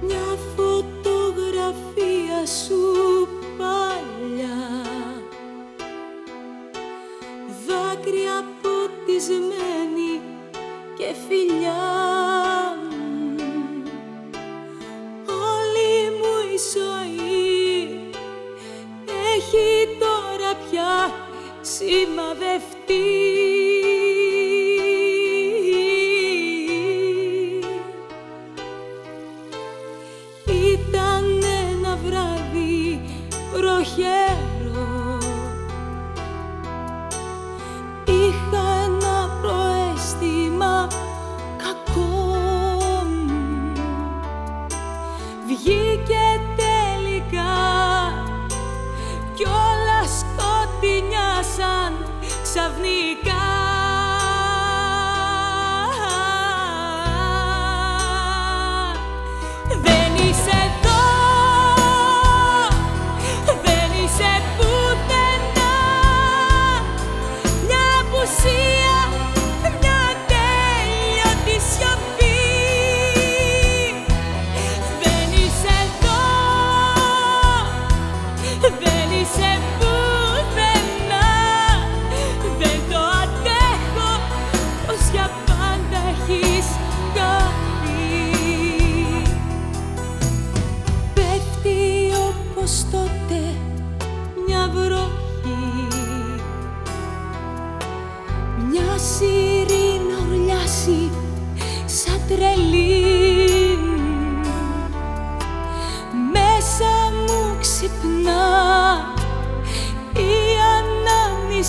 μια φωτογραφία σου παλιά. Δάκρυα φωτισμένη και φιλιά όλη μου η ζωή έχει τώρα πια σημαδευτεί. Yeah.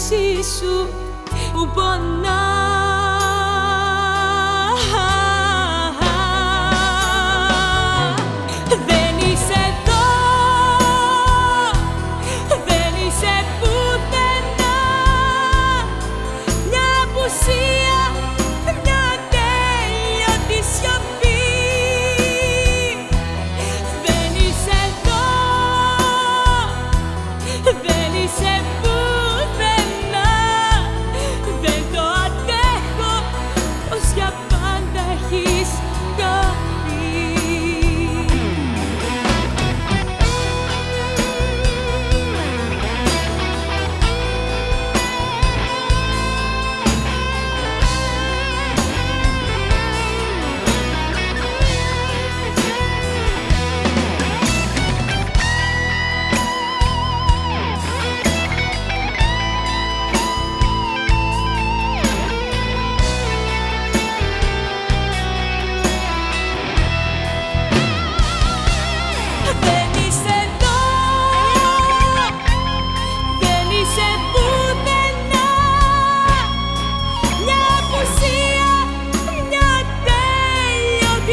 σου που πονάει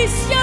Christian.